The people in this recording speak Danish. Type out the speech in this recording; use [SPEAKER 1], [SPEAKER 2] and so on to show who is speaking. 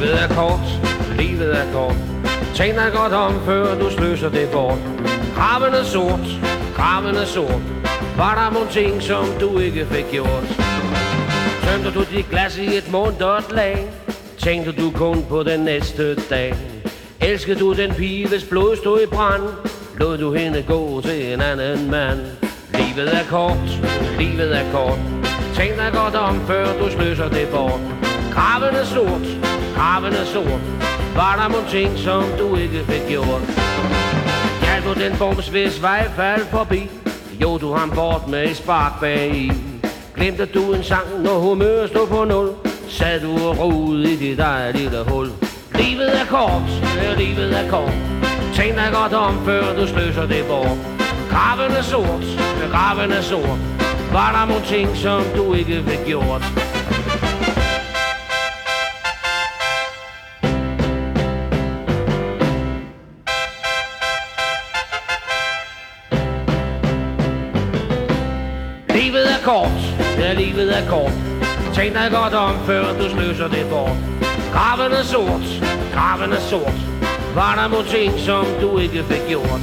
[SPEAKER 1] Livet er kort, livet er kort. Tænk dig godt om, før du sløser det bort. Kraven er sort, kraven er sort. Var der nogle ting, som du ikke fik gjort? Tømte du dit glas i et mundret lag? Tænkte du kun på den næste dag? Elskede du den pige, hvis blod stod i brand? Lod du hende gå til en anden mand? Livet er kort, livet er kort. Tænk dig godt om, før du sløser det bort. Kraven er sort, kraven er sort. Var der nogle ting, som du ikke fik gjort? Hjalp du den bums, hvis vej faldt forbi? Jo, du ham bort med et spark bag i. Glemte du en sang, når humøret stod på nul? Sad du og rode i dit eget lille hul? Livet er kort, ja, livet er kort. Tænk dig godt om, før du sløser det bort. Graven er sort, ja, graven er sort. Var der nogle ting, som du ikke fik gjort? Livet er kort, ja livet er kort. Tænk dig godt om, før du sløser det bort. Graven er sort, graven er sort. Var der mod ting, som du ikke fik gjort?